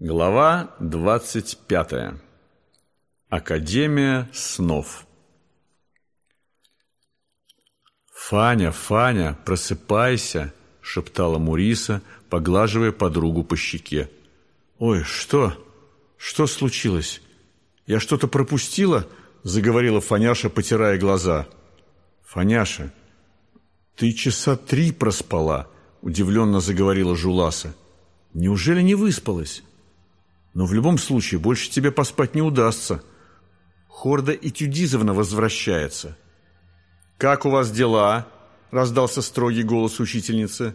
Глава 25. Академия снов. «Фаня, Фаня, просыпайся!» – шептала Муриса, поглаживая подругу по щеке. «Ой, что? Что случилось? Я что-то пропустила?» – заговорила Фаняша, потирая глаза. «Фаняша, ты часа три проспала», – удивленно заговорила Жуласа. «Неужели не выспалась?» Но в любом случае больше тебе поспать не удастся. Хорда Этюдизовна возвращается. «Как у вас дела?» – раздался строгий голос учительницы.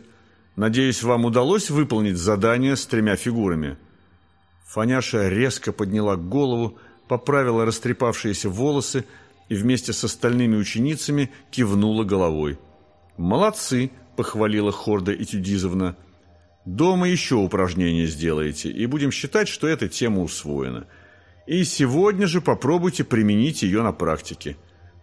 «Надеюсь, вам удалось выполнить задание с тремя фигурами?» Фаняша резко подняла голову, поправила растрепавшиеся волосы и вместе с остальными ученицами кивнула головой. «Молодцы!» – похвалила Хорда Этюдизовна – Дома еще упражнения сделаете, и будем считать, что эта тема усвоена. И сегодня же попробуйте применить ее на практике.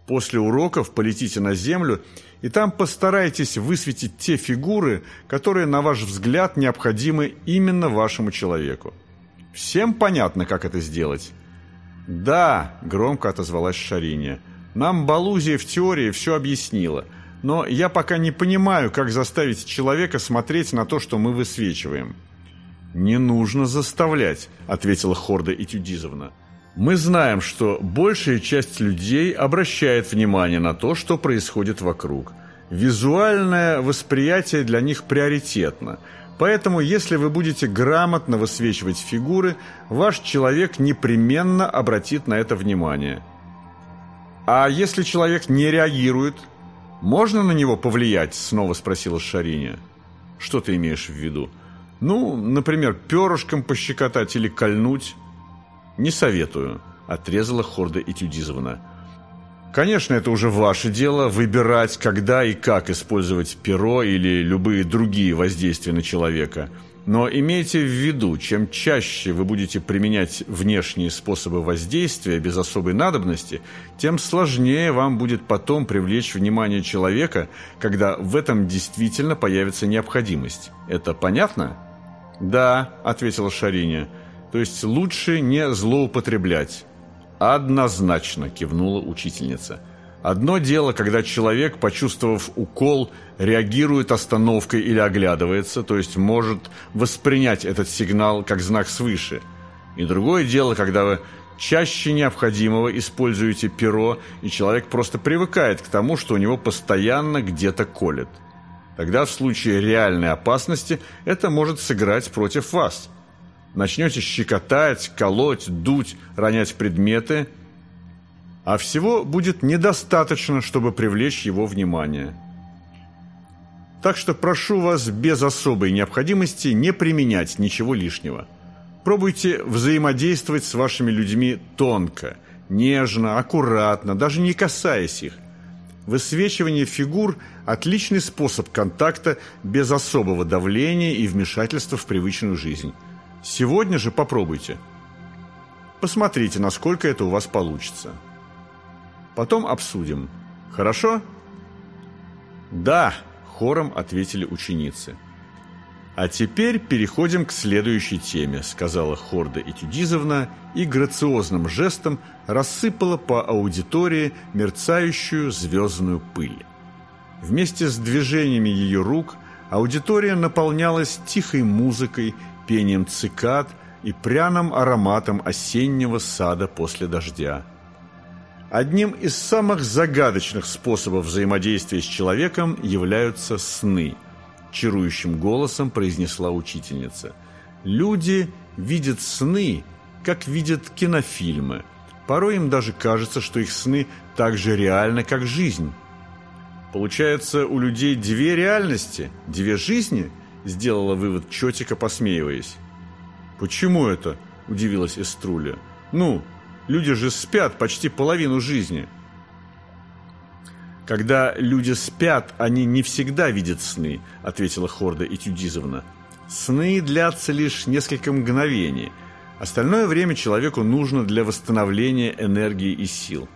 После уроков полетите на Землю, и там постарайтесь высветить те фигуры, которые, на ваш взгляд, необходимы именно вашему человеку. Всем понятно, как это сделать? «Да», — громко отозвалась Шариня, — «нам Балузия в теории все объяснила» но я пока не понимаю, как заставить человека смотреть на то, что мы высвечиваем». «Не нужно заставлять», — ответила Хорда Этюдизовна. «Мы знаем, что большая часть людей обращает внимание на то, что происходит вокруг. Визуальное восприятие для них приоритетно, поэтому если вы будете грамотно высвечивать фигуры, ваш человек непременно обратит на это внимание». А если человек не реагирует, «Можно на него повлиять?» – снова спросила Шариня. «Что ты имеешь в виду?» «Ну, например, перышком пощекотать или кольнуть?» «Не советую», – отрезала Хорда Этюдизовна. «Конечно, это уже ваше дело – выбирать, когда и как использовать перо или любые другие воздействия на человека – но имейте в виду, чем чаще вы будете применять внешние способы воздействия без особой надобности, тем сложнее вам будет потом привлечь внимание человека, когда в этом действительно появится необходимость. Это понятно? «Да», — ответила Шариня, — «то есть лучше не злоупотреблять». «Однозначно», — кивнула учительница. Одно дело, когда человек, почувствовав укол, реагирует остановкой или оглядывается, то есть может воспринять этот сигнал как знак свыше. И другое дело, когда вы чаще необходимого используете перо, и человек просто привыкает к тому, что у него постоянно где-то колет. Тогда в случае реальной опасности это может сыграть против вас. Начнете щекотать, колоть, дуть, ронять предметы – а всего будет недостаточно, чтобы привлечь его внимание. Так что прошу вас без особой необходимости не применять ничего лишнего. Пробуйте взаимодействовать с вашими людьми тонко, нежно, аккуратно, даже не касаясь их. Высвечивание фигур – отличный способ контакта без особого давления и вмешательства в привычную жизнь. Сегодня же попробуйте. Посмотрите, насколько это у вас получится. Потом обсудим. Хорошо?» «Да», — хором ответили ученицы. «А теперь переходим к следующей теме», — сказала Хорда Этюдизовна и грациозным жестом рассыпала по аудитории мерцающую звездную пыль. Вместе с движениями ее рук аудитория наполнялась тихой музыкой, пением цикад и пряным ароматом осеннего сада после дождя. Одним из самых загадочных способов взаимодействия с человеком являются сны, чарующим голосом произнесла учительница. Люди видят сны, как видят кинофильмы. Порой им даже кажется, что их сны так же реальны, как жизнь. Получается, у людей две реальности, две жизни, сделала вывод Чотика, посмеиваясь. Почему это? удивилась Эструля. Ну, Люди же спят почти половину жизни. Когда люди спят, они не всегда видят сны, ответила Хорда Этюдизовна. Сны длятся лишь несколько мгновений. Остальное время человеку нужно для восстановления энергии и сил.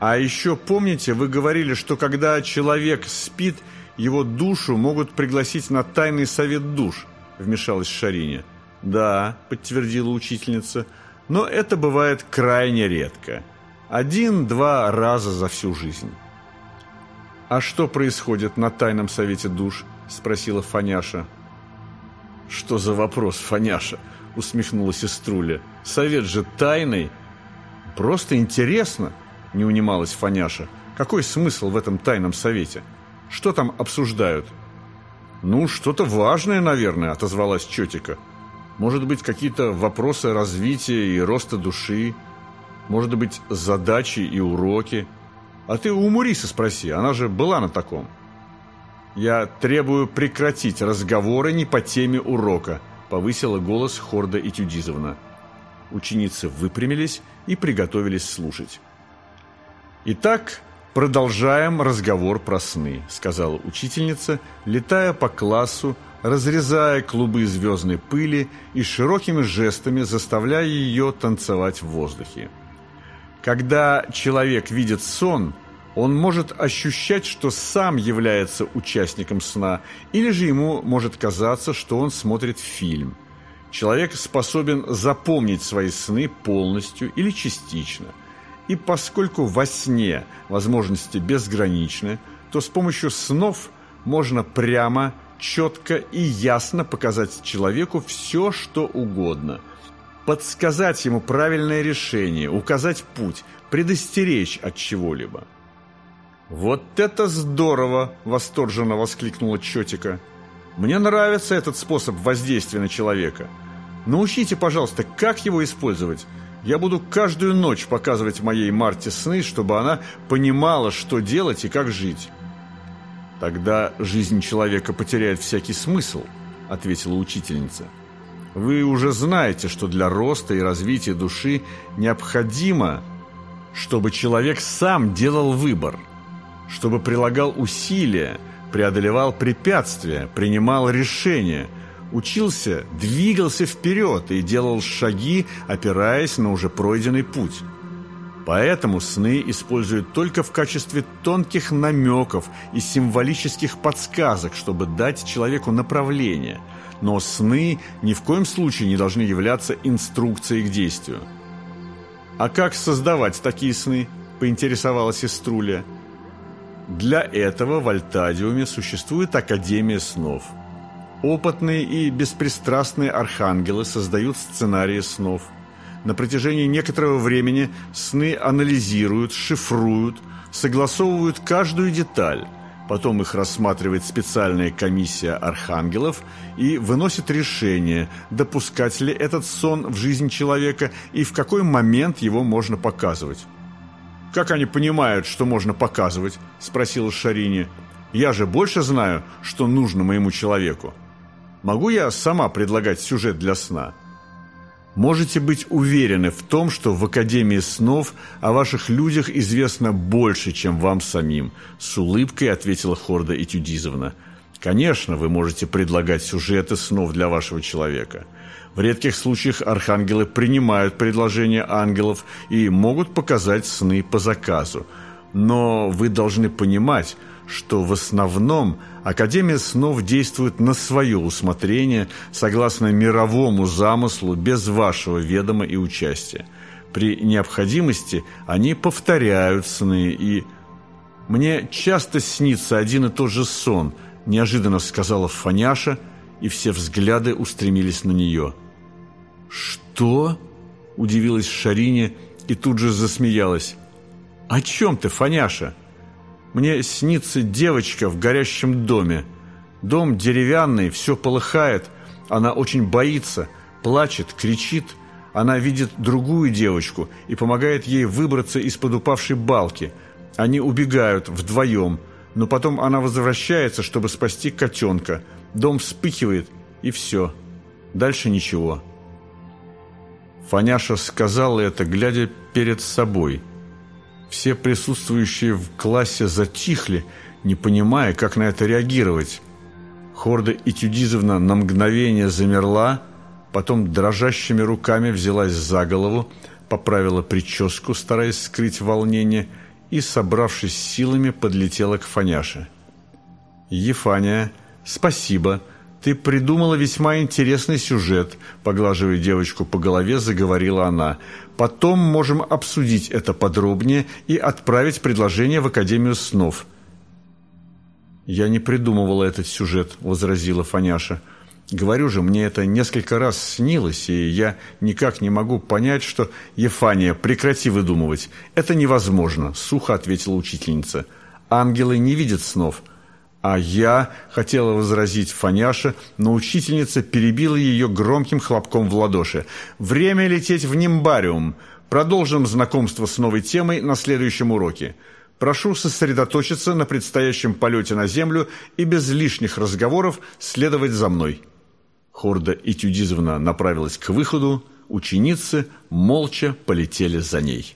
А еще помните, вы говорили, что когда человек спит, его душу могут пригласить на тайный совет душ, вмешалась Шариня. «Да», — подтвердила учительница, — «но это бывает крайне редко. Один-два раза за всю жизнь». «А что происходит на тайном совете душ?» — спросила Фаняша. «Что за вопрос, Фаняша?» — усмехнулась Иструля. «Совет же тайный». «Просто интересно», — не унималась Фаняша. «Какой смысл в этом тайном совете? Что там обсуждают?» «Ну, что-то важное, наверное», — отозвалась Чотика. «Может быть, какие-то вопросы развития и роста души, может быть, задачи и уроки. А ты у Мурисы спроси, она же была на таком». «Я требую прекратить разговоры не по теме урока», — повысила голос Хорда Этюдизовна. Ученицы выпрямились и приготовились слушать. «Итак, продолжаем разговор про сны», — сказала учительница, летая по классу, разрезая клубы звездной пыли и широкими жестами заставляя ее танцевать в воздухе. Когда человек видит сон — он может ощущать, что сам является участником сна, или же ему может казаться, что он смотрит фильм. Человек способен запомнить свои сны полностью или частично. И поскольку во сне возможности безграничны, то с помощью снов можно прямо, четко и ясно показать человеку все, что угодно. Подсказать ему правильное решение, указать путь, предостеречь от чего-либо. «Вот это здорово!» – восторженно воскликнула Чотика. «Мне нравится этот способ воздействия на человека. Научите, пожалуйста, как его использовать. Я буду каждую ночь показывать моей Марте сны, чтобы она понимала, что делать и как жить». «Тогда жизнь человека потеряет всякий смысл», – ответила учительница. «Вы уже знаете, что для роста и развития души необходимо, чтобы человек сам делал выбор» чтобы прилагал усилия, преодолевал препятствия, принимал решения, учился, двигался вперед и делал шаги, опираясь на уже пройденный путь. Поэтому сны используют только в качестве тонких намеков и символических подсказок, чтобы дать человеку направление. Но сны ни в коем случае не должны являться инструкцией к действию. «А как создавать такие сны?» – поинтересовалась Иструля – для этого в Альтадиуме существует Академия снов. Опытные и беспристрастные архангелы создают сценарии снов. На протяжении некоторого времени сны анализируют, шифруют, согласовывают каждую деталь. Потом их рассматривает специальная комиссия архангелов и выносит решение, допускать ли этот сон в жизнь человека и в какой момент его можно показывать. «Как они понимают, что можно показывать?» – спросила Шарини. «Я же больше знаю, что нужно моему человеку. Могу я сама предлагать сюжет для сна?» Можете быть уверены в том, что в Академии снов о ваших людях известно больше, чем вам самим, с улыбкой ответила Хорда Этюдизовна. Конечно, вы можете предлагать сюжеты снов для вашего человека. В редких случаях архангелы принимают предложения ангелов и могут показать сны по заказу. Но вы должны понимать, что в основном Академия снов действует на свое усмотрение, согласно мировому замыслу, без вашего ведома и участия. При необходимости они повторяют сны и... «Мне часто снится один и тот же сон», – неожиданно сказала Фаняша, и все взгляды устремились на нее – «Что?» – удивилась Шарине и тут же засмеялась. «О чем ты, Фаняша?» «Мне снится девочка в горящем доме. Дом деревянный, все полыхает. Она очень боится, плачет, кричит. Она видит другую девочку и помогает ей выбраться из-под упавшей балки. Они убегают вдвоем, но потом она возвращается, чтобы спасти котенка. Дом вспыхивает, и все. Дальше ничего». Фаняша сказала это, глядя перед собой. Все присутствующие в классе затихли, не понимая, как на это реагировать. Хорда Этюдизовна на мгновение замерла, потом дрожащими руками взялась за голову, поправила прическу, стараясь скрыть волнение, и, собравшись силами, подлетела к Фаняше. «Ефания, спасибо!» – «Ты придумала весьма интересный сюжет», — поглаживая девочку по голове, заговорила она. «Потом можем обсудить это подробнее и отправить предложение в Академию снов». «Я не придумывала этот сюжет», — возразила Фаняша. «Говорю же, мне это несколько раз снилось, и я никак не могу понять, что...» «Ефания, прекрати выдумывать. Это невозможно», — сухо ответила учительница. «Ангелы не видят снов». «А я...» — хотела возразить Фаняша, но учительница перебила ее громким хлопком в ладоши. «Время лететь в нимбариум. Продолжим знакомство с новой темой на следующем уроке». Прошу сосредоточиться на предстоящем полете на Землю и без лишних разговоров следовать за мной». Хорда Этюдизовна направилась к выходу, ученицы молча полетели за ней.